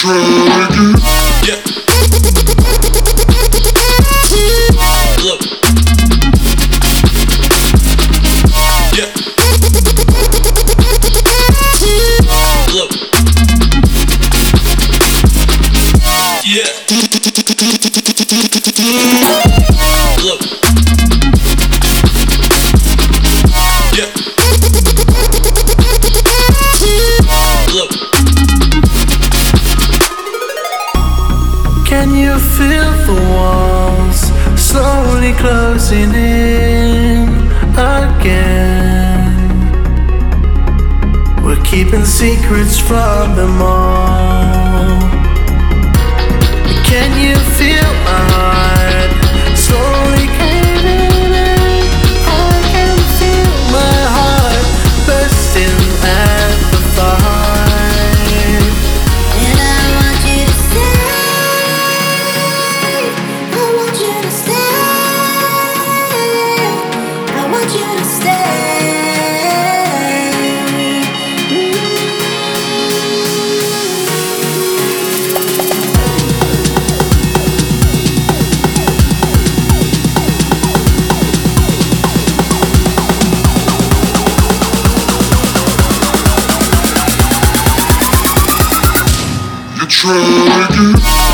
try again. Secrets from them all. Try again.